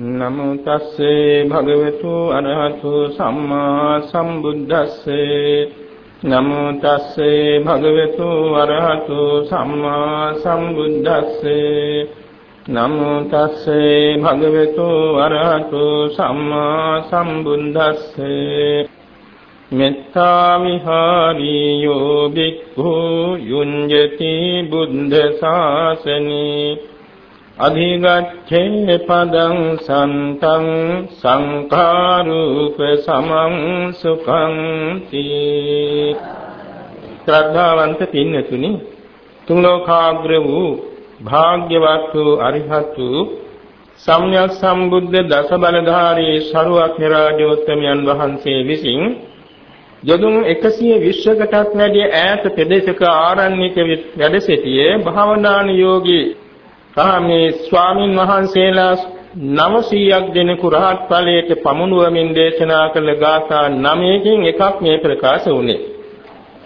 නමෝ තස්සේ භගවතු අරහතු සම්මා සම්බුද්දස්සේ. නමෝ තස්සේ භගවතු අරහතු සම්මා සම්බුද්දස්සේ. නමෝ තස්සේ භගවතු අරහතු සම්මා සම්බුද්දස්සේ. මෙත්තා විහාරී යෝ බික්ඛු යුඤ්ජති බුද්ධ ශාසනේ. අධිගච්ඡේ පදං සන්තං සංඛාරූප සමං සුඛං තී ශ්‍රද්ධාවන්ත පින්නතුනි තුන් ලෝකාග්‍ර වූ භාග්‍යවත් වූ අරිහත් වූ සම්්‍යක් සම්බුද්ධ දස බලධාරී ශරුවක් රාජෝත්තමයන් වහන්සේ විසින් යදුන් 120කටත් වැඩි ඈත ප්‍රදේශක ආරණ්‍යක වැඩ සිටියේ භාවනාන යෝගී කාමේ ස්වාමින් වහන්සේලා 900ක් දෙනෙකු රහත් ඵලයට පමුණුවමින් දේශනා කළ ගාථා 9කින් එකක් මේ ප්‍රකාශ වුණේ.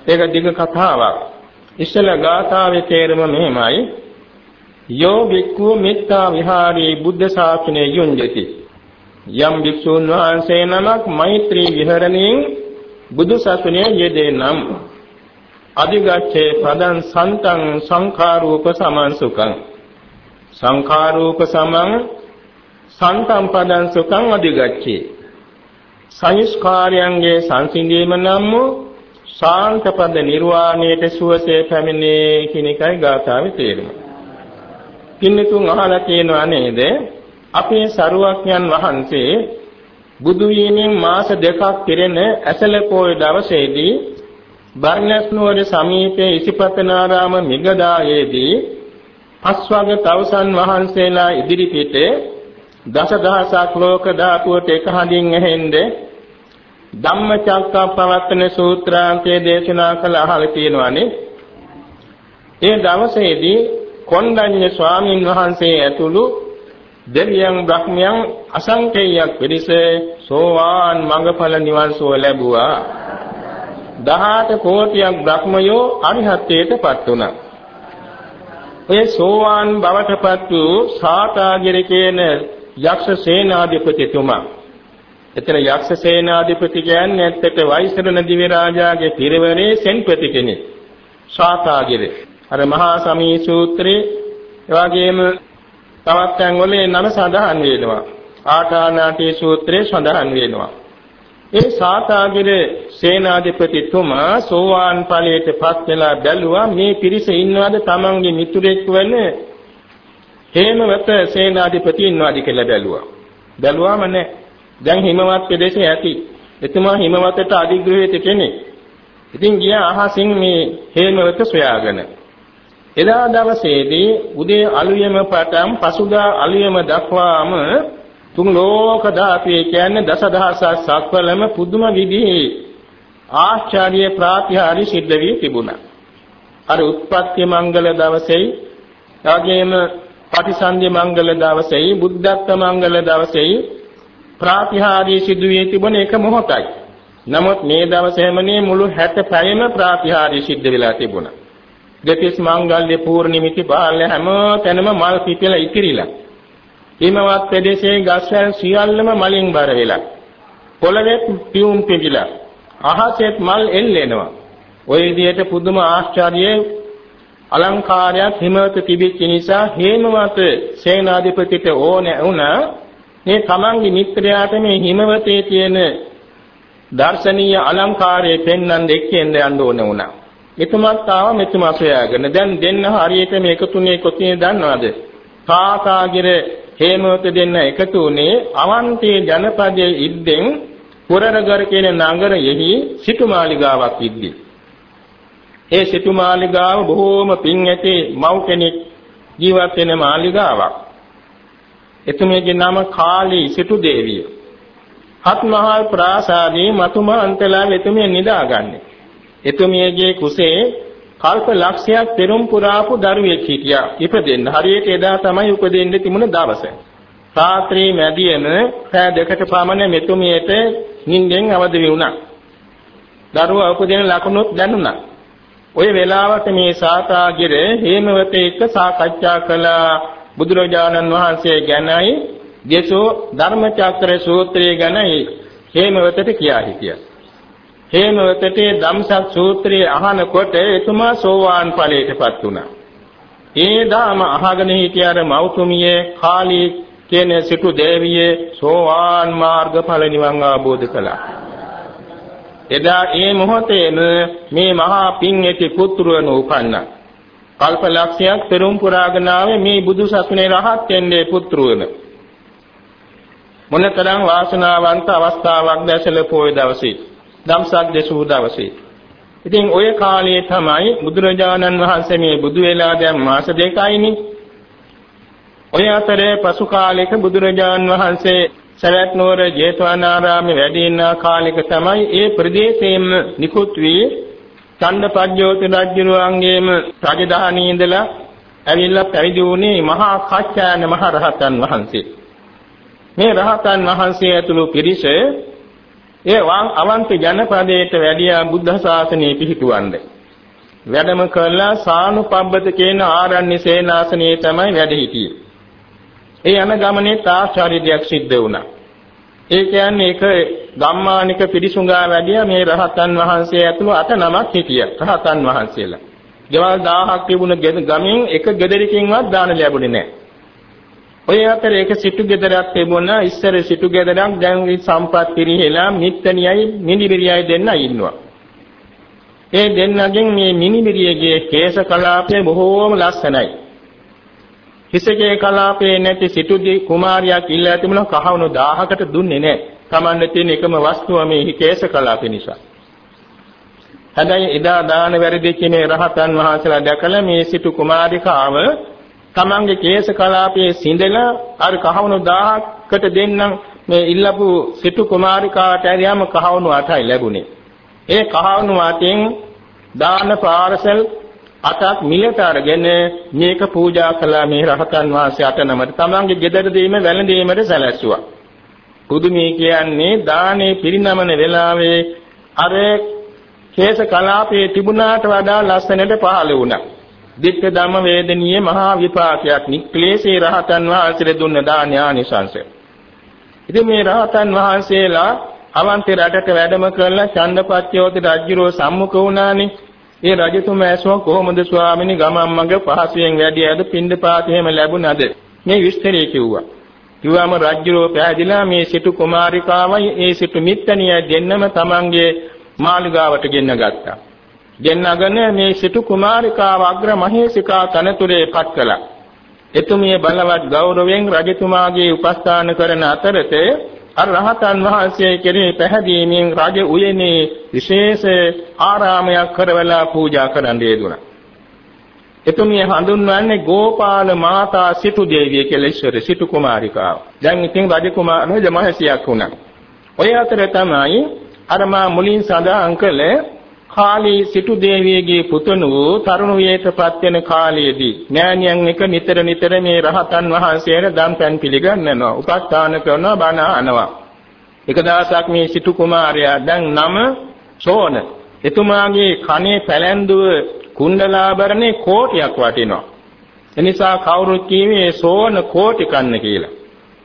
ඒක දිග කතාවක්. ඉස්සල ගාථාවේ තේරුම මෙහෙමයි. යෝ භික්ඛු මෙත්තා විහාරී බුද්ධ ශාසනයේ යොන්ජති. යම් භික්ෂුන් වහන්සේ නමක් මෛත්‍රී විහරණයෙන් බුදු ශාසනයේ යෙදෙනම් අධිගච්ඡේ පදං සන්තං සංඛාරූප සමන්සුකං සංඛාරූප සමං සංතම්පදං සුඛං අධිගච්ඡේ සංස්කාරයන්ගේ සංසිඳීම නම් වූ ශාන්තපද නිර්වාණයට සුවසේ පැමිණේ කියන එකයි ගාථාවේ තේරුම. කින්නතුන් අහලා තියෙනවා නේද? අපේ සරුවක්ඥන් වහන්සේ බුදු වීමෙන් මාස දෙකක් පිරෙන ඇසල පොය දවසේදී බර්ණස් නුවර සමීපයේ ඉසිපතනාරාම මිගදායේදී පස්වග තවුසන් වහන්සේලා ඉදිරිපිට දසදහසක් ලෝක ධාතුවට එක හඳින් ඇහෙන්නේ ධම්මචක්කප්පවත්තන සූත්‍රාන්තයේ දේශනා කළ අහල තියෙනවානේ. ඒ දවසේදී කොණ්ඩඤ්ඤ ස්වාමින් වහන්සේ ඇතුළු දෙවියන් බ්‍රහ්මයන් අසංකේයයක් පිරිස සෝවාන් මඟඵල නිවන් සුව ලැබුවා. 18 කෝටියක් බ්‍රහ්මයෝ අරිහත්ත්වයටපත් වුණා. ඔය සෝවාන් බවටපත් වූ සාතාගිර කියන යක්ෂ සේනාධිපතිතුමා. එතන යක්ෂ සේනාධිපති කියන්නේ ඇත්තට වෛශ්‍රණ දිව්‍ය රාජාගේ පිරිවරේ සෙන්පති කෙනෙක්. සාතාගිර. අර මහා සමී සූත්‍රයේ එවාගෙම තවත් තැන්වල නම සඳහන් වෙනවා. ආකානාටි සූත්‍රයේ සඳහන් වෙනවා. ඒ සාතාගිර සේනාධිපතිතුමා සෝවාන් ඵලයට පත් වෙලා බැලුවා මේ පිරිස ඉන්නවද තමන්ගේ මිතුරෙක් වෙන හේමවත සේනාධිපති ඉන්නවද කියලා බැලුවා. බැලුවාම නෑ. දැන් හිමවත් ප්‍රදේශයේ ඇති. එතුමා හිමවතට අධිග්‍රහිත කෙනෙක්. ඉතින් ගියා අහසින් මේ හේමවත සොයාගෙන. එදා දවසේදී උදේ අලුයම පටන් පසුදා අලුයම දක්වාම තුන් ලෝක ධාතුවේ කියන්නේ දසදහසක් සක්වලම පුදුම විදිහේ ආශ්චර්ය ප්‍රාතිහාරි සිද්ධ වී තිබුණා. අර උත්පත්ති මංගල දවසේයි, එවැගේම පටිසන්ධි මංගල දවසේයි, බුද්ධත්ව මංගල දවසේයි ප්‍රාතිහාරි සිදු වී තිබුණ එක මොහොතයි. නමුත් මේ දවසේමනේ මුළු 60 පැයම ප්‍රාතිහාරි සිද්ධ වෙලා තිබුණා. දෙතිස් මංගල්‍ය පූර්ණිමිති බාල්‍ය හැම තැනම මල් පිපිලා ඉතිරිලා හිමවත් ප්‍රදේශයේ ගස්වැල් සියල්ලම මලින් බර වෙලා පොළවේ පියුම් පිඹිලා අහසෙත් මල් එල්ලෙනවා ওই විදිහට පුදුම ආශ්චර්යයේ අලංකාරයක් හිමවත තිබෙච්ච නිසා හේමවත සේනාධිපතිට ඕනේ වුණා මේ තමන්ගේ මිත්‍රයාට මේ හිමවතේ තියෙන දර්ශනීය අලංකාරයේ පෙන්වන්න දෙක්කෙන්ද යන්න ඕන වුණා. මෙතුමත් ආව මෙතුමා සොයාගෙන දැන් දෙන්න හරියට මේ එකතුනේ කොතිනේ දන්නවද? කාකාගිර හේමවත දෙන්න එකතු වුණේ අවන්තේ ජනපදයේ ඉද්දෙන් පුරනගර කියන නගරයෙහි සිටුමාලිගාවක් ඉද්දී. ඒ සිටුමාලිගාව බොහෝම පින් ඇති මව් කෙනෙක් ජීවත් වෙන මාලිගාවක්. එතුමියගේ නම කාලී සිටු දේවිය. හත්මහල් ප්‍රාසාදී මතුමහන්තලා එතුමිය නිදාගන්නේ. එතුමියගේ කුසේ කල්ප ලක්ෂයක් පෙරම් පුරාපු දරුවෙක් හිටියා. ඉපදෙන්න හරියට එදා තමයි උපදින්න තිබුණ දවස. රාත්‍රී මැදියම පෑ දෙකට පමණ මෙතුමියට නිින්දෙන් අවදි වුණා. දරුවා උපදින ලකුණුත් දැනුණා. ওই වෙලාවට මේ සාතාගිර හේමවතේ එක්ක සාකච්ඡා කළා බුදුරජාණන් වහන්සේ ගැනයි දේශෝ ධර්මචක්‍ර සූත්‍රය ගැන හේමවතට කියා හිටියා. හේමවතට ධම්සක් සූත්‍රය අහනකොට එතුමා සෝවාන් ඵලයටපත් වුණා. ඒ දාම අහගෙන හිටිය අර මෞතුමියේ කාලී කියන සිටු දේවියේ සෝවාන් මාර්ගඵල නිවන් අවබෝධ කළා. එදා ඒ මොහොතේම මේ මහා පින් ඇති පුත්‍රයන් උපන්නා. කල්පලක්ෂයක් පෙරම් පුරාගෙන ආවේ මේ බුදු සසුනේ රහත් වෙන්නේ පුත්‍රයන්. මොනතරම් වාසනාවන්ත අවස්ථාවක් දැසල පොය දවසේ ධම්සක් දෙසූ දවසේ ඉතින් ওই කාලයේ තමයි බුදුරජාණන් වහන්සේ මේ බුදු වෙලා දැන් මාස දෙකයිනේ ඔය අතරේ පසු කාලයක බුදුරජාණන් වහන්සේ සවැත් නුවර ජේතවනාරාමේ වැඩ ඉන්න කාලෙක තමයි ඒ ප්‍රදේශයෙන්ම නිකුත් වී චණ්ඩපජ්ජෝති රජුරුවන්ගේම රජධානී ඉඳලා ඇවිල්ලා පැවිදි වුණේ මහා කච්චායන මහ රහතන් වහන්සේ. මේ රහතන් වහන්සේ ඇතුළු පිරිස ඒ අවන්ති ජනපදයට වැඩියා බුද්ධ ශාසනය පිහිටුවන්නේ. වැඩම කළා සානුපබ්බත කියන ආරණ්‍ය සේනාසනයේ තමයි වැඩ හිටියේ. ඒ යන ගමනේ ආශ්චර්ය දෙයක් සිද්ධ වුණා. ඒ කියන්නේ ඒක ගම්මානික පිරිසුඟා වැඩියා මේ රහතන් වහන්සේ ඇතුළු අට නමක් හිටියා. රහතන් වහන්සේලා. ගෙවල් 1000ක් තිබුණ ගමෙන් එක ගෙදරකින්වත් දාන ලැබුණේ නැහැ. ඔය අතර ඒක සිටු ගෙදරක් තිබුණා ඉස්සර සිටු ගෙදරක් දැන් සම්පත් පිරිහෙලා මිත්තනියයි මිනිබිරියයි දෙන්න ඉන්නවා. ඒ දෙන්නගෙන් මේ මිනිබිරියගේ කේශ කලාපය බොහෝම ලස්සනයි. හිසකේ කලාපේ නැති සිටුදී කුමාරියක් ඉල්ලා තිබුණා කහවණු 1000කට දුන්නේ නැහැ. Tamanne තියෙන එකම වස්තුව මේ කේශ කලාපේ නිසා. හැබැයි එදා දාන වැරදි කියන රහතන් වහන්සේලා දැකලා මේ සිටු කුමාරිකාව තමන්ගේ කේශ කලාපයේ සිඳලා අර කහවණු 1000කට දෙන්නම් මේ ඉල්ලපු සිටු කුමාරිකාට ඇරියාම කහවණු 8යි ලැබුණේ. ඒ කහවණු 8න් දාන පාරසල් අතක් මිලට අරගෙන මේක පූජා කළා මේ රහතන් වහන්සේ අට නමට තමන්ගේ ගෙදර දීම වැළඳීමට සැලැස්සුවා. පුදුමී කියන්නේ දානේ පිරිනමන වෙලාවේ අර කේශ කලාපයේ තිබුණාට වඩා ලස්සනට පහළ වුණා. දිට්ඨ ධම්ම වේදනීය මහා විපාකයක් නික්ලේශේ රහතන් වහන්සේ දුන්න දාඥානිසංශය. ඉතින් මේ රහතන් වහන්සේලා අවන්ති රටට වැඩම කරලා චන්දපත්‍යෝති රජුරෝ සම්මුඛ වුණානේ. ඒ රජතුමා ඇසුවා කොහොමද ස්වාමිනී ගමන් මඟ පහසුවෙන් වැඩියද පින්දපාත එහෙම ලැබුණාද? මේ විස්තරය කිව්වා. කිව්වම රජුරෝ පැහැදිලා මේ සිටු කුමාරිකාවයි ඒ සිටු මිත්තණිය දෙන්නම තමන්ගේ මාලිගාවට ගෙන්න ගත්තා. ගෙන්නගෙන මේ සිටු කුමාරිකාව අග්‍ර මහේසිකා තනතුරේ පත් කළා. එතුමිය බලවත් ගෞරවයෙන් රජතුමාගේ උපස්ථාන කරන අතරතේ අර රහතන් වහන්සේ කෙරෙහි පැහැදීමෙන් රජ උයනේ විශේෂ ආරාමයක් කරවලා පූජා කරන්න යෙදුණා. එතුමිය හඳුන්වන්නේ ගෝපාල මාතා සිටු දේවිය කියලා ඉස්සර සිටු කුමාරිකාව. දැන් ඉතින් රජ කුමාර රජ මහසියක් වුණා. ඔය අතර තමයි අර මා මුලින් සඳහන් කළේ කාලී සිටු දේවියගේ පුතුණ වූ තරුණ වියේටපත් වෙන කාලයේදී නෑනියන් එක නිතර නිතර මේ රහතන් වහන්සේට දම්පැන් පිළිගන්නනවා උපස්ථාන කරනවා බණ අහනවා. එක දවසක් මේ සිටු කුමාරයා දැන් නම සෝන. එතුමාගේ කනේ පැලැන්දුව කුණ්ඩලාභරණේ කෝටියක් වටිනවා. එනිසා කවුරුත් කීවේ සෝන කෝටි කන්න කියලා.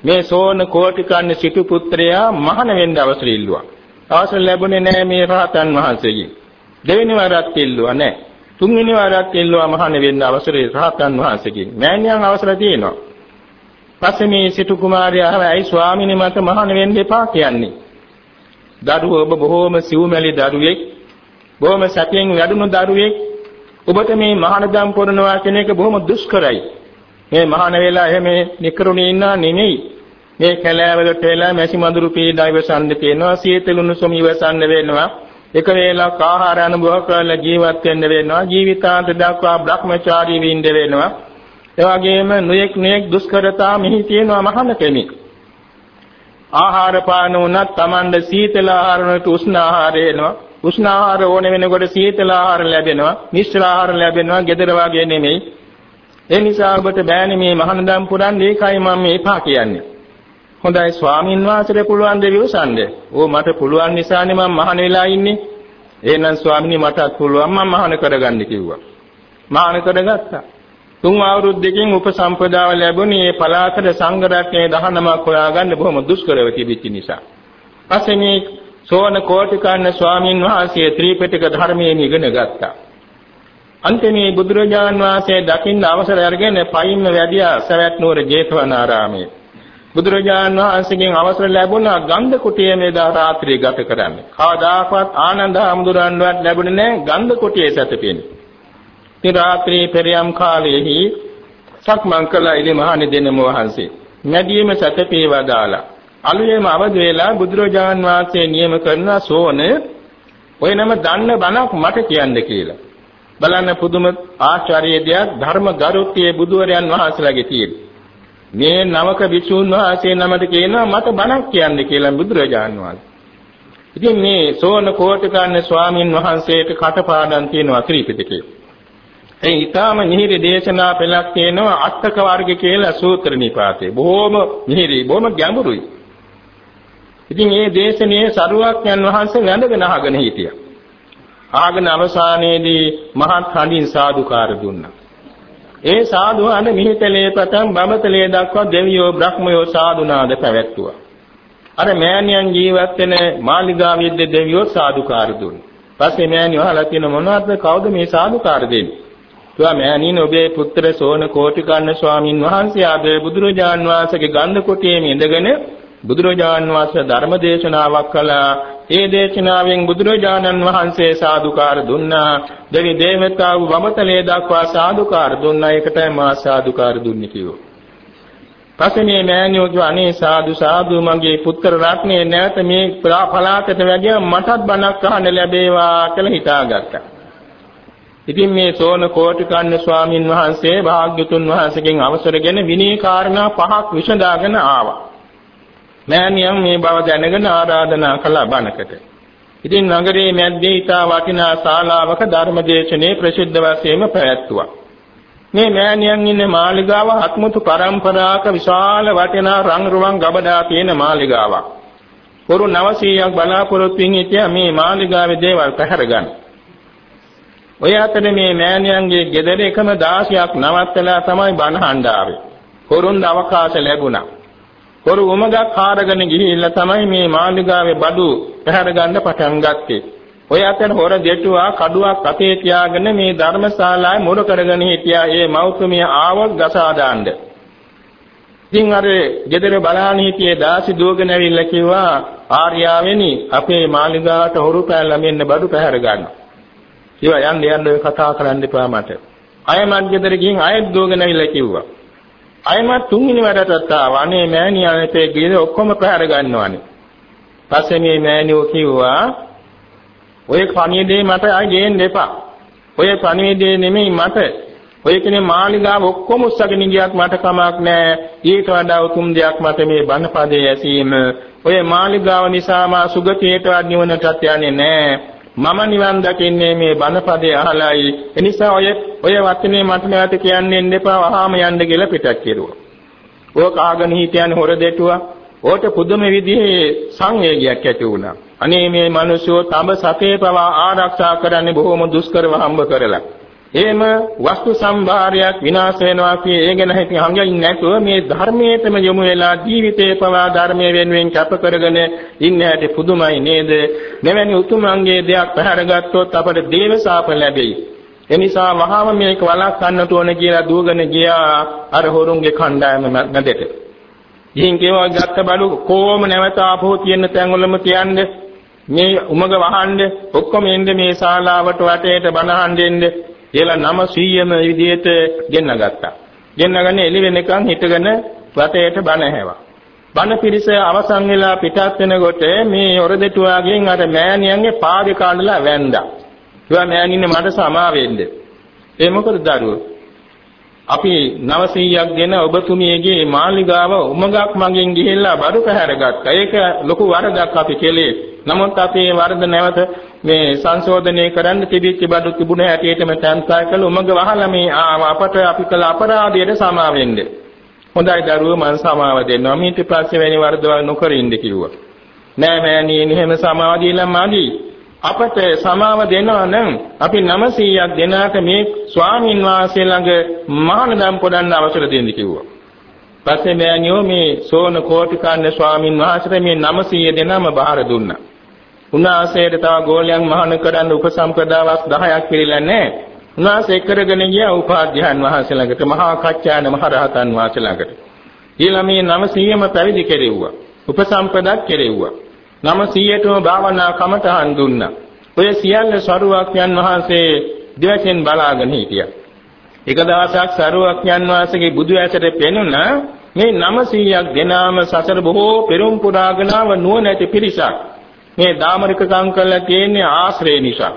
මේ සෝන කෝටි කන්න සිටු පුත්‍රයා මහාන වෙන්න අවසර ඉල්ලුවා. අවසර ලැබුණේ නැහැ මේ රහතන් වහන්සේගෙන්. දෙවෙනි වරක් ඉල්ලුවා නැහැ. තුන්වෙනි වරක් ඉල්ලුවා මහාන වෙන්න අවසරය රහතන් වහන්සේගෙන්. මෑණියන් අවසර තියෙනවා. පස්සේ මේ සිටු කුමාරයා ඇයි ස්වාමීනි මට මහාන වෙන්න එපා කියන්නේ. දරුවෝ ඔබ බොහෝම සිව්මැලි දරුවෙක්. බොහොම සැපයෙන් වැඩුණු දරුවෙක්. ඔබට මේ මහානදම් පුරනවා කියන එක බොහොම දුෂ්කරයි. මේ මහාන වේලා එහෙම නිකරුණේ ඉන්නා නෙමෙයි. මේ කැලෑවලට වෙලා මැසි මඳුරු පීඩා ඉවසන්න තියෙනවා. සීතලුණු සොම ඉවසන්න වෙනවා. එක වේලක් ආහාර අනුභව කරලා ජීවත් වෙන්න වෙනවා ජීවිතාන්ත දක්වා භ්‍රමචාරී වෙන්න වෙනවා. ඒ වගේම නුයෙක් නුයෙක් දුෂ්කරතා මෙහි තියෙනවා මහාන කෙනෙක්. ආහාර පාන උනත් Tamanda සීතල ආහාර වලට උෂ්ණ ආහාර එනවා. උෂ්ණ ආහාර ඕන වෙනකොට සීතල ආහාර ලැබෙනවා මිශ්‍ර ආහාර ලැබෙනවා gedara වගේ නෙමෙයි. ඒ නිසා ඔබට බෑනේ මේ මහානදම් පුරන්නේ ඒකයි මම මේ එපා කියන්නේ. හොඳයි ස්වාමින් වහන්සේට පුළුවන් ද විවසන්නේ. ඕ මට පුළුවන් නිසානේ මම මහාන වෙලා ඉන්නේ. එහෙනම් ස්වාමිනේ මටත් පුළුවන් මම මහාන කරගන්න කිව්වා. මහාන කරගත්තා. තුන් අවුරුද්දකින් උපසම්පදාව ලැබුණේ මේ පලාතට සංඝ රත්නයේ 19ක් හොයාගන්න බොහොම දුෂ්කරව තිබිච්ච නිසා. පස්සේ මේ සෝන කෝටිකන්න ස්වාමින් වහන්සේ ත්‍රිපිටක ධර්මයෙන් ඉගෙන ගත්තා. අන්තිමේ බුදුරජාන් වහන්සේ දකින්න අවසර අරගෙන පයින්ම වැඩියා සවැත් නුවර ජේතවනාරාමයේ. බුදුරජාන් වහන්සේගෙන් අවසර ලැබුණා ගන්ධ කුටියේ මේදා රාත්‍රිය ගත කරන්න. කවදාකවත් ආනන්ද හමුදුරන්වත් ලැබුණේ නැහැ ගන්ධ කුටියේ සැතපෙන්නේ. ඉතින් රාත්‍රී පෙරියම් කාලයේහි සක්මන් කළ ඉලි මහණි දෙනම වහන්සේ මැදියේම සැතපේ වදාලා අලුයේම අවදි වෙලා බුදුරජාන් වහන්සේ නියම කරන සෝන ඔය නම දන්න බණක් මට කියන්න කියලා. බලන්න පුදුම ආචාර්ය දෙයක් ධර්ම ගරුත්වයේ බුදුවරයන් වහන්සේලාගේ තියෙන. මේ නවක විසුණු වහන්සේ නමද කියනවා මට බණක් කියන්න කියලා බුදුරජාන් වහන්සේ. ඉතින් මේ සෝන කෝටිකන්න ස්වාමින් වහන්සේට කටපාඩම් තියෙනවා ත්‍රිපිටකේ. ඒ ඊටාම මිහිරි දේශනා පෙළක් තියෙනවා අටක වර්ග කියලා සූත්‍ර නිපාතේ. බොහොම මිහිරි, බොහොම ගැඹුරුයි. ඉතින් මේ දේශනේ සරුවක්යන් වහන්සේ වැඳගෙන අහගෙන හිටියා. ආගෙන අවසානයේදී මහත් හඬින් සාදුකාර දුන්නා. ඒ සාදුහන මිහිතලේ පටන් බඹතලේ දක්වා දෙවියෝ බ්‍රහ්මයෝ සාදුනාද පැවැත්තුවා. අර මෑණියන් ජීවත් වෙන මාලිගාවෙද්ද දෙවියෝ සාදුකාර දුන්නා. පස්සේ මෑණියෝ අහලා කියන මොනවද කවුද මේ සාදුකාර දෙන්නේ? කිව්වා මෑණියන් ඔබේ පුත්‍ර සෝන කෝටිකන්න ස්වාමින් වහන්සේ ආද බුදුරජාන් වහන්සේගේ ගන්ධ කොටියේ ඉඳගෙන බුදුරජාන් වහන්සේ ධර්ම දේශනාවක් කළා. ඒ දේශනාවෙන් බුදුරජාණන් වහන්සේ සාදුකාර දුන්නා. දෙවි දේවතාවු වමතලේ දක්වා සාදුකාර දුන්නා. ඒකටයි මා සාදුකාර දුන්නේ කිව්වා. පස්සේ මේ මෑණියෝ කිව්වා අනේ සාදු සාදු මගේ පුත්‍ර රත්නේ නැවත මේ පලාතට වැඩිය මටත් බණක් අහන්න ලැබේවා කියලා හිතාගත්තා. ඉතින් මේ සෝන කෝටිකන්න ස්වාමින් වහන්සේ භාග්‍යතුන් වහන්සේගෙන් අවසරගෙන විනී කාරණා පහක් විසඳාගෙන ආවා. මෑණියන් මේ බව දැනගෙන ආරාධනා කළා බණකට. ඉතින් නගරයේ මැද්දේ ඊටා වටිනා ශාලාවක ධර්මදේශනේ ප්‍රසිද්ධ වශයෙන්ම පැවැත්තුවා. මේ මෑණියන් ඉන්නේ මාලිගාව ආත්මතු පරම්පරාවක විශාල වටිනා රං රුවන් ගබඩා තියෙන මාලිගාවක්. පොරු 900ක් බලාපොරොත්තු වෙන හිටියා මේ මාලිගාවේ දේවල් පැහැර ගන්න. ඔය අතරේ මේ මෑණියන්ගේ ගෙදර එකම 16ක් නවත්තලා තමයි බණ හඬාවේ. පොරුන් අවකාශ ලැබුණා. පොරු උමගක් කාරගෙන ගිහිල්ලා තමයි මේ මාළිගාවේ බඩු පැහැර ගන්න පටන් ගත්තේ. ඔය අතර හොර දෙටුවා කඩුවක් අතේ තියාගෙන මේ ධර්මශාලාවේ මොර කරගෙන හිටියා. ඒ මෞතුමිය ආවොත් ගසා දාන්න. ඉතින් අර ගෙදර බලහන් හිටියේ දාසි දුවගෙන ඇවිල්ලා කිව්වා ආර්යාවෙනි අපේ මාළිගාවට හොරු පැනලා මෙන්න බඩු පැහැර ගන්න. කිව්වා යන්න යන්න ඔය කතා කරන්න එපා මට. අයමත් ගෙදර ගිහින් ආයෙත් දුවගෙන ඇවිල්ලා කිව්වා. අයමත් තුන්වෙනි වරටත් ආවා. අනේ මෑණියාට ගිහින් ඔක්කොම පැහැර ගන්නවානේ. පස්සේ මේ මෑණියෝ කිව්වා ඔය පණිවිඩේ මට ආයෙ ගේන්න එපා. ඔය පණිවිඩේ නෙමෙයි මට. ඔය කෙනේ මාලිගාව ඔක්කොම උස්සගෙන ගියත් මට කමක් නැහැ. ඊට වඩා උතුම් දෙයක් මට මේ බණපදයේ ඇසීම. ඔය මාලිගාව නිසා මා සුගතියටවත් නිවනටත් යන්නේ නැහැ. මම නිවන් දකින්නේ මේ බණපදේ අහලයි. එනිසා ඔය ඔය වචනේ මට නැවත කියන්න එපා වහාම යන්න කියලා පිටක් කෙරුවා. ඕක ආගෙන හිටියන් හොර දෙටුවා. ඕට පුදුම විදිහේ සංවේගයක් ඇති වුණා. අනේ මේ මිනිස්සු තම සතේ පවා ආරක්ෂා කරන්නේ බොහොම දුෂ්කරව හම්බ කරලා. එහෙම වස්තු සම්භාරයක් විනාශ වෙනවා කිය. ඒ ගැන හිතින් හංගින් නැතුව මේ ධර්මයේතම යොමු වෙලා ජීවිතේ පවා ධර්මයේ වෙනුවෙන් කැප කරගෙන ඉන්න හැටි පුදුමයි නේද? මෙවැනි උතුමන්ගේ දෙයක් පැහැරගත්තොත් අපට දේව සාප ලැබෙයි. එනිසා වහාම මේක වළක්වන්නට ඕන කියලා දුවගෙන ගියා අර හොරුන්ගේ කණ්ඩායම මැදට. ඉතින් කේවා ගත්ත බලු කොහොම නැවත ආපහු තියෙන තැන්වලම තියන්නේ. මේ උමග වහන්නේ ඔක්කොම එන්නේ මේ ශාලාවට වටේට බණහන් දෙන්නේ. කියලා නම 100ම විදිහට ගෙන්න ගත්තා. ගෙන්නගෙන එළි වෙනකන් හිටගෙන වටේට බණ ඇහැවා. බණ පිරිස අවසන් වෙලා පිටත් වෙනකොට මේ ඔරදෙටුවාගෙන් අර මෑණියන්ගේ පාදේ කාඩලා වැන්දා. ඒවා මෑණින්නේ මට සමා වෙන්න. ඒ මොකද දරුවෝ? අපි 900ක් ගෙන ඔබතුමියගේ මාලිගාව උමගක් මගෙන් ගිහිල්ලා බඩු පැහැර ගත්තා. ඒක ලොකු වරදක් අපි කෙලේ. නමුත් අපේ වරද නැවත මේ සංශෝධනය කරන්න තිබිච්ච බඩු තිබුණ හැටියටම තැන්සා කළ උමග වහලා මේ අපට අපි කළ අපරාධයට සමා වෙන්න. හොඳයි දරුවෝ මං සමාව දෙන්නවා. මීට පස්සේ වෙනි වරදවල් නොකර ඉන්න කිව්වා. නෑ මෑණියනි එහෙම සමාව දීලා මදි. අපට සමාව දෙනවා නම් අපි 900ක් දෙනාට මේ ස්වාමින් වහන්සේ ළඟ මහානදම් පොඩන්න අවසර දෙන්න කිව්වා. පස්සේ මෑණියෝ මේ සෝන කෝටිකන්න ස්වාමින් වහන්සේට මේ 900 දෙනාම බාර දුන්නා. උන්වහන්සේට තව ගෝලයන් මහාන කරන්න උපසම්පදාවක් 10ක් පිළිලා නැහැ. උන්වහන්සේ කරගෙන ගියා උපාධ්‍යයන් වහන්සේ ළඟට මහා කච්චායන මහ රහතන් වහන්සේ ළඟට. ඊළඟ මේ 900ම පැවිදි කෙරෙව්වා. උපසම්පදක් කෙරෙව්වා. 900ටම භාවනා කමතහන් දුන්නා. ඔය සියල්ල සරුවක්යන් වහන්සේ දෙවැසෙන් බලාගෙන හිටියා. එක දවසක් සරුවක්යන් වහන්සේගේ බුදු ඇසට පෙනුණා මේ 900ක් දෙනාම සසර බොහෝ පෙරම් පුරාගෙනව නුවණැති පිරිසක්. මේ දාමරික සංකල්ල තියෙන්නේ ආශ්‍රය නිසා.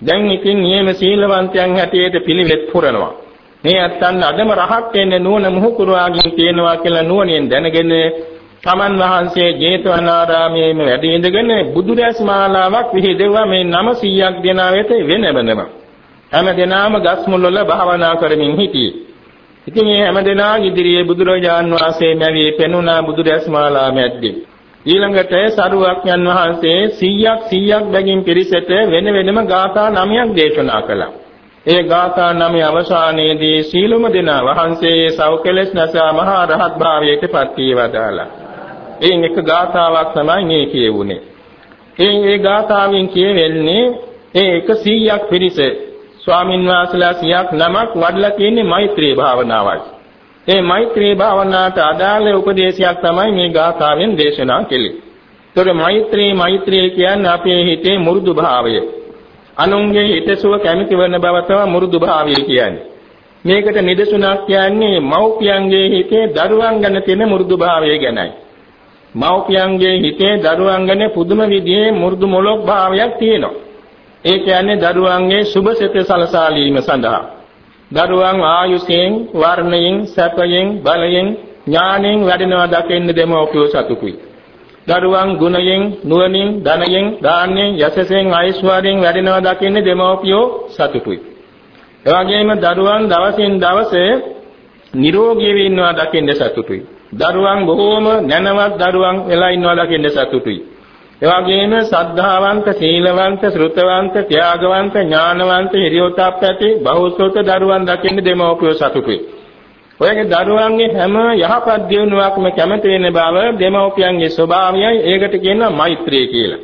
දැන් ඉතින් නියම සීලවන්තයන් හැටියට පිළිවෙත් පුරනවා. මේ අත්තන් අදම රහත් වෙන්න නුවණ මුහුකුරාගෙන තියෙනවා කියලා නුවණෙන් දැනගෙන තමන් වහන්සේ ජේතවනාරාමයේම වැඩ ඉඳගෙන බුදුරැස් මාලාවක් විහිදෙව්වා මේ 900ක් දෙනා වෙත වෙන වෙනම. හැම දෙනාම ගස් මුල් වල භාවනා කරමින් සිටියේ. ඉතින් මේ හැම දෙනා ඉදිරියේ බුදුරජාන් වහන්සේ නැවී පෙනුණා බුදුරැස් මාලා මැද්දේ. ඊළඟට සරුවක්ඥන් වහන්සේ 100ක් 100ක් බැගින් පිරිසට වෙන වෙනම ගාථා 9ක් දේශනා කළා. ඒ ගාථා 9 අවසානයේදී සීලොම දෙනා වහන්සේ සෞකලස් නැසා මහා රහත් භාවයට පත් වීවදාලා. එයින් එක ගාථාවක් තමයි මේ කියවුනේ. එයින් ඒ ගාථාවෙන් කියවෙන්නේ ඒ 100ක් පිරිස ස්වාමින් වහන්සේලා 100ක් නමක් වඩලා තියෙන්නේ මෛත්‍රී භාවනාවයි. ඒ මෛත්‍රී භාවනාවට අදාළ උපදේශයක් තමයි මේ ගාථාවෙන් දේශනා කෙලේ. ඒතර මෛත්‍රී මෛත්‍රී කියන්නේ අපේ හිතේ මුරුදු භාවය. අනුන්ගේ හිතසුව කැමති වෙන බව තමයි මුරුදු භාවය කියන්නේ. මේකට නිදසුනක් කියන්නේ මව්පියන්ගේ හිතේ දරුවන් ගැන තියෙන මුරුදු භාවය ගැනයි. මව්පියන්ගේ හිතේ දරුවන් ගැන පුදුම විදිහේ මුරුදු මොලොක් භාවයක් තියෙනවා. ඒ කියන්නේ දරුවන්ගේ සුභසිත සලසාලීම සඳහා. දරුවන් ආයුෂයෙන්, වර්ණයෙන්, සැපයෙන්, බලයෙන්, ඥාණයෙන් වැඩෙනවා දකින්න දෙමව්පියෝ සතුටුයි. දරුවන් ගුණයෙන්, නුවණින්, ධනයෙන්, දාන්යෙන්, යසසෙන්, ඓශ්වර්යයෙන් වැඩෙනවා දකින්න දෙමව්පියෝ සතුටුයි. එවැගේම දරුවන් දවසින් දවස නිරෝගී වෙනවා දකින්න සතුටුයි. දරුවන් බොහෝම නැනවත් දරුවන් වෙලා ඉන්නවා දකින්න සතුටුයි. එවැගේම සද්ධාවන්ත, සීලවන්ත, ශ්‍රුතවන්ත, ත්‍යාගවන්ත, ඥානවන්ත, හිරියොතප් ඇති බහුසුත දරුවන් දකින්න දෙමව්පියෝ සතුටුයි. ඔයගේ දරුවන්ගේ හැම යහපත් දියුණුවක්ම කැමති වෙන බව දෙමව්පියන්ගේ ස්වභාවයයි ඒකට කියනවා මෛත්‍රිය කියලා.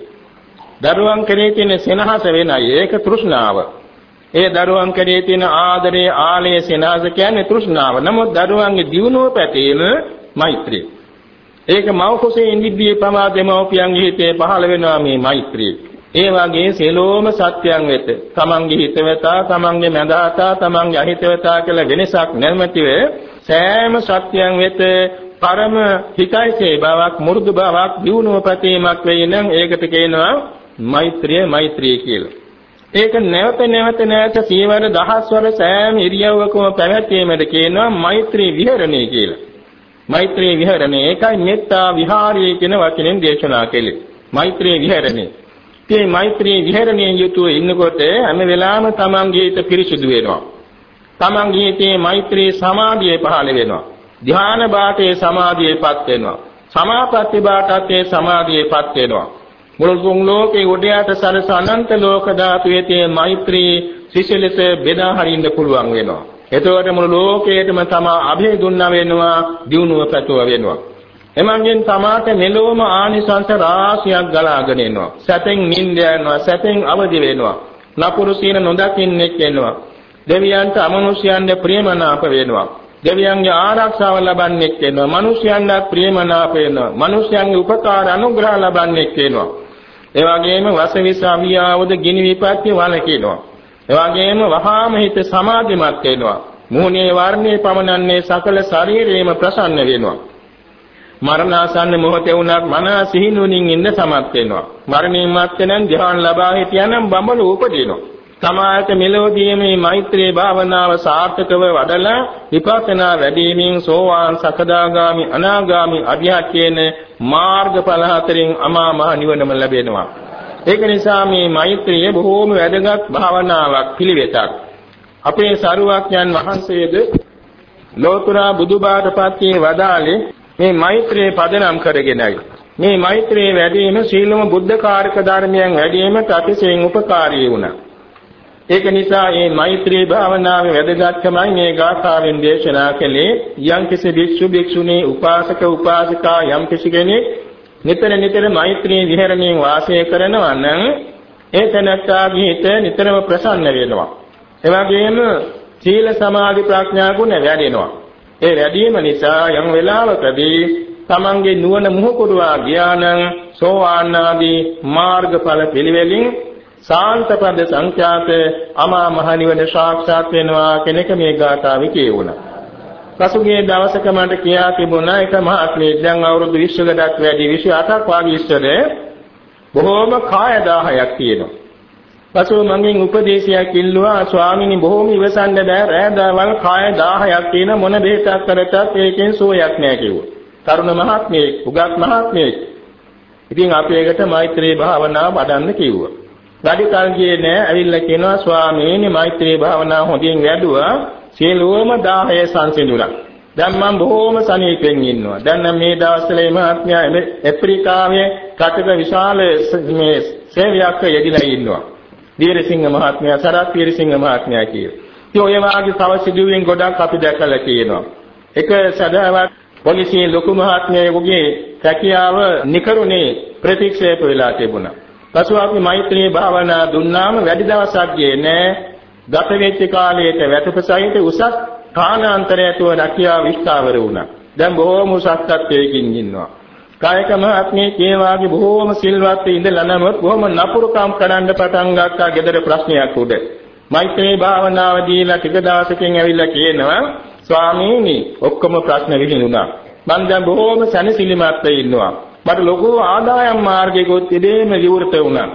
දරුවන් කෙරේ තියෙන සෙනහස වෙනයි ඒක තෘෂ්ණාව. ඒ දරුවන් කෙරේ තියෙන ආදරේ ආලය සෙනහස කියන්නේ තෘෂ්ණාව. නමුත් දරුවන්ගේ දියුණුව පැතීම මෛත්‍රිය. ඒක මව කුසේ ඉඳිද්දී පමා දෙමව්පියන්ගේ හිතේ පහළ වෙනවා මේ මෛත්‍රිය. ඒ වගේ සියලෝම සත්‍යයන් වෙත තමන්ගේ හිතවතා තමන්ගේ මඳාතා තමන්ගේ අහිතවතා කියලා වෙනසක් නැමැතිව සෑම සත්‍යයන් වෙත පරම හිතයිසේ බවක් මුරුදු බවක් දියුණුව පැතීමක් වෙයි නම් ඒකට කියනවා මෛත්‍රිය මෛත්‍රිය කියලා. ඒක නැවත නැවත නැවත සීවර දහස්වර සෑම ඉරියව්වකම පැවැත්වීමද කියනවා මෛත්‍රී විහරණය කියලා. මෛත්‍රී විහරණය ඒකයි මෙත්තා විහාරය කියන වචනෙන් දේශනා කෙලේ. මෛත්‍රී විහරණය. මේ මෛත්‍රී විහරණයේ යුතුව ඉන්නකොට හැම වෙලාවෙම තමන්ගේ හිත පිරිසිදු වෙනවා. තමන්ගේ හිතේ මෛත්‍රී සමාධිය පහළ වෙනවා. ධ්‍යාන බාටේ සමාධියපත් වෙනවා. සමාපatti බාටත් සමාධියපත් වෙනවා. මුළු තුන් ලෝකේ උඩයට සරස අනන්ත ලෝක ධාතුවේ තියෙන මෛත්‍රී සිසිලස බෙදා හරින්න පුළුවන් වෙනවා. එතකොට මුළු ලෝකයටම තමා අභය දුන්නා වෙනවා, දියුණුව පැතුව වෙනවා. එමන්ගෙන් තමාට මෙලොවම ආනිසංස රාශියක් ගලාගෙන එනවා. සැපෙන් නිින්ද යනවා, සැපෙන් අවදි වෙනවා. නපුරු සීන නොදකින්නෙක් වෙනවා. දෙවියන්ට අමනුෂ්‍යයන්ට ප්‍රියමනාප වෙනවා. දෙවියන්ගේ ආරක්ෂාව ලබන්නෙක් වෙනවා. මිනිසයන්ට ප්‍රියමනාප වෙනවා. මිනිසයන්ගේ උපකාර අනුග්‍රහ ලබන්නෙක් වෙනවා. ඒ වගේම වසවිස අවියාවද ගිනි විපත්ති වළකිනවා. එවාගෙම වහාම හිත සමාධිමත් වෙනවා. මුහුණේ වර්ණේ පමනන්නේ සකල ශරීරයේම ප්‍රසන්න වෙනවා. මරණාසන්න මොහොතේ වුණත් මනස සිහිනුවණින් ඉන්න සමත් වෙනවා. මරණින් මත්තෙන් ධ්‍යාන ලබා හිටියනම් බඹල උපදිනවා. සමායත මෙලොවදී මේ මෛත්‍රී භාවනාව සාර්ථකව වඩලා විපස්සනා වැඩිමින් සෝවාන් සකදාගාමි අනාගාමි අධ්‍යාත්ම කියන මාර්ගඵල හතරෙන් අමා මහ නිවනම ලැබෙනවා. ඒක නිසා මේ මෛත්‍රිය බොහෝම වැදගත් භාවනාවක් පිළිවෙතක්. අපේ සරුවක්යන් වහන්සේද ලෝතුරා බුදුබාටපත්යේ වදාලේ මේ මෛත්‍රිය පදනම් කරගෙනයි. මේ මෛත්‍රිය වැඩි වීම සීලම බුද්ධ කාර්යක ධර්මයන් වැඩි වීමට අතිශයින් උපකාරී වුණා. ඒක නිසා මේ මෛත්‍රී භාවනාවේ වැදගත්කමයි මේ ගාථාවෙන් දේශනා කළේ යම්කිසි භික්ෂු භික්ෂුණී උපාසක උපාසිකා යම්කිසි කෙනෙක් නිතර නිතර මෛත්‍රී විහරණයෙන් වාසය කරනවා නම් ඒ තැනැත්තාගේ හිත නිතරම ප්‍රසන්න වෙනවා. ඒ වගේම සීල සමාධි ප්‍රඥා ගුණ වැඩෙනවා. ඒ වැඩිම නිසා යම් වෙලාවකදී තමන්ගේ නුවණ මුහුකුරවා ඥානං සෝවාන් ආදී මාර්ගඵල පිළිවෙලින් සාන්තපද සංඛ්‍යාත අමා මහ නිවන සාක්ෂාත් වෙනවා කෙනෙක් මේ ගාථාවේ කියවුණා. පසුගිය දවසක මට කියා තිබුණා එක මහත්මයෙක් දැන් අවුරුදු 20කටත් වැඩි 28ක් වාගේ ඉස්සර බොහෝම කාය දාහයක් තියෙනවා. පසුව මගෙන් උපදේශයක් ඉල්ලුවා ස්වාමීනි බොහෝම ඉවසන්න බෑ රෑ දවල් කාය දාහයක් තියෙන මොන බෙහෙතක් කරතත් ඒකෙන් සුවයක් නෑ කිව්වා. තරුණ මහත්මයෙක්, උගත් මහත්මයෙක්. ඉතින් අපි ඒකට මෛත්‍රී භාවනාව වඩන්න කිව්වා. වැඩි කල් ගියේ නෑ ඇවිල්ලා කියනවා ස්වාමීනි මෛත්‍රී භාවනාව හොඳින් වැඩුවා සියලුම 10 සංසිඳුණා. දැන් මම බොහෝම සනීපෙන් ඉන්නවා. දැන් නම් මේ දවස්වල මේ මහත්මයා ඇෆ්‍රිකාවේ රටක විශාල මේ සේවයක් යෙදিলা ඉන්නවා. දීරසිංහ මහත්මයා සරත් දීරසිංහ මහත්මයා කියලා. ඉතින් ඔය වාගේ තව සිදුවීම් ගොඩක් අපි දැකලා තියෙනවා. එක සදාවත් පොලිසිය ලොකු මහත්මයෙකුගේ රැකියාව නිකරුණේ ප්‍රතික්ෂේප වෙලා තිබුණා. පසු අපි මෛත්‍රී භාවනා දුන්නාම වැඩි දවසක් ගියේ නෑ. ගත වෙච්ච කාලයට වැටපසහිත උසස් කාණාන්තරයතුව රැකියාව විස්තාර වුණා. දැන් බොහෝම උසස් තත්ත්වයකින් ඉන්නවා. කායක මහත්මයේ ඒ වාගේ බොහෝම සිල්වත් ඉඳලා නමුත් බොහොම නපුරුකම් කරන්න පටන් ගත්තා gedara ප්‍රශ්නයක් උඩ. මෛත්‍රී භාවනාව දීලා ටික දවසකින් ඇවිල්ලා කියනවා ස්වාමීනි ඔක්කොම ප්‍රශ්න විසඳුණා. මම දැන් බොහෝම සැනසෙලිමත් ඉන්නවා. මට ලොකු ආදායම් මාර්ගයකොත් ඉදීම විවෘත වුණා.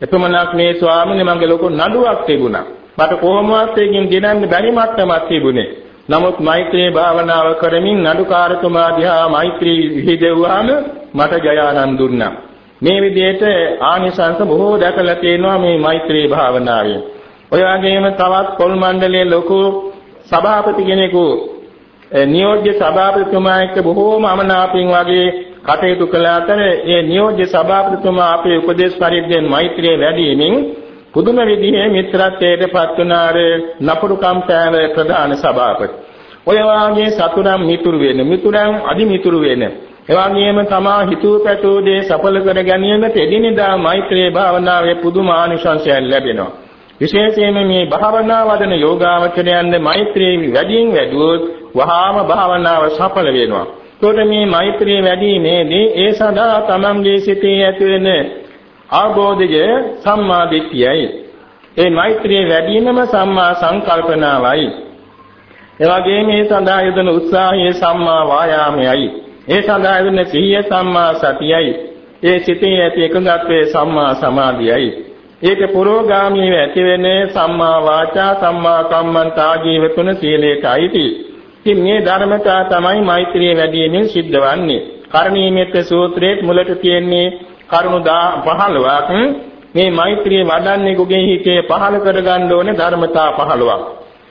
එතමනක් මේ ස්වාමීනි මගේ ලොකු නඩුවක් තිබුණා. මට කොහොමවත් එකකින් ගෙනන්න බැරි මට්ටමක් තිබුණේ. නමුත් මෛත්‍රී භාවනාව කරමින් නඩුකාරතුමා දිහා මෛත්‍රී විහිදෙව්වාම මට ජය ආනන්ද දුන්නා. මේ විදිහට ආනිසංස බොහෝ දැකලා තියෙනවා මේ මෛත්‍රී භාවනාවේ. ඔය වගේම තවත් පොල් මණ්ඩලයේ ලොකු සභාපති කෙනෙකු නියෝජ්‍ය සභාපතිතුමා එක්ක බොහෝම අමනාපින් වගේ කටයුතු කළ අතර ඒ නියෝජ්‍ය සභාපතිතුමා අපේ උපදේශ පරිද්දෙන් මෛත්‍රිය වැඩිමින් පුදුම විදිහේ මිත්‍රත්වයට පත් වුණාර නපුරුකම් පෑව ප්‍රධාන සභාපති. ඔය වාගේ සතුරන් මිතුරු වෙන මිතුරන් අදි මිතුරු වෙන එවාගෙම තමා හිතුව පැතූ දේ සඵල කර ගැනීමට එදිනෙදා මෛත්‍රී භාවනාවේ පුදුම ආනිශංසයන් ලැබෙනවා. විශේෂයෙන්ම මේ භාවනා වදන යෝගාවචරයන්ද මෛත්‍රී වැඩියෙන් වැඩුවොත් වහාම භාවනාව සඵල වෙනවා. එතකොට මේ මෛත්‍රී වැඩිීමේදී ඒ සඳහා තමන්ගේ සිතේ ඇතිවෙන අවබෝධය සම්මා දිට්ඨියයි. ඒ මෛත්‍රිය වැඩිමම සම්මා සංකල්පනාවයි. ඒ වගේම මේ සඳහා යෙදෙන උත්සාහය සම්මා වායාමයයි. ඒ සඳහා යෙදෙන සිහිය සම්මා සතියයි. ඒ සිතේ ඇති එකඟත්වයේ සම්මා සමාධියයි. ඒක පුරෝගාමීව ඇතිවෙන සම්මා වාචා සම්මා කම්මන්ත ආජීව තුන සීලයටයි. ඉතින් මේ ධර්මතා තමයි මෛත්‍රිය වැඩිමෙන් සිද්ධ වන්නේ. කරණීයමෙත් සූත්‍රයේ මුලට තියෙන්නේ කරුණු 15ක් මේ මෛත්‍රිය වඩන්නෙකුගේ හිතේ පහළ කරගන්න ඕනේ ධර්මතා 15ක්.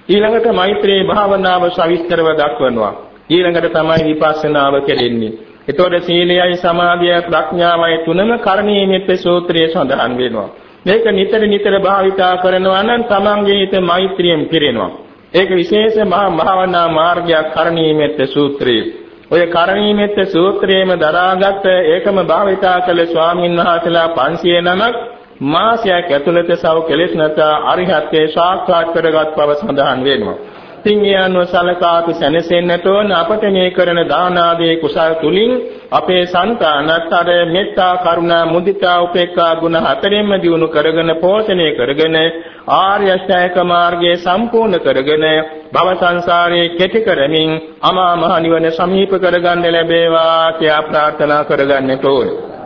ඊළඟට මෛත්‍රී භාවනාව සවිස්තරව දක්වනවා. ඊළඟට තමයි විපස්සනාව කෙරෙන්නේ. එතකොට සීලයයි සමාධියයි ප්‍රඥාවයි තුනම කරණීයමෙත් සූත්‍රයේ සඳහන් වෙනවා. මේක නිතර නිතර භාවිතා කරනවා නම් තමන්ගේ හිත මෛත්‍රියෙන් පිරෙනවා. ඒක විශේෂ මහා භාවනා මාර්ගයක් කරණීයමෙත් සූත්‍රයේ ඔය කරණීයමෙත්ත සූත්‍රයේම දරාගත් ඒකම භාවිතා කළ ස්වාමීන් වහන්සේලා 500 නමක් මාසයක් ඇතුළත සව කෙලෙස් නැත අරිහත්ත්වේ සාක්ෂාත් කරගත් බව සඳහන් වෙනවා. තින්යන්ව සලකා අපි සැනසෙන්නට ඕන අපට මේ කරන දාන ආදී කුසල් තුලින් අපේ సంతాනත් අර මෙත්තා කරුණා මුදිතා උපේක්ඛා ගුණ හතරෙන්ම දිනු කරගෙන පෝෂණය කරගෙන ආර්ය අෂ්ටායක මාර්ගයේ සම්පූර්ණ කරගෙන භව සංසාරයේ කෙටි කරමින් අමා මහ නිවන සමීප කරගන්න ලැබේවා කියා ප්‍රාර්ථනා කරගන්නට ඕනේ.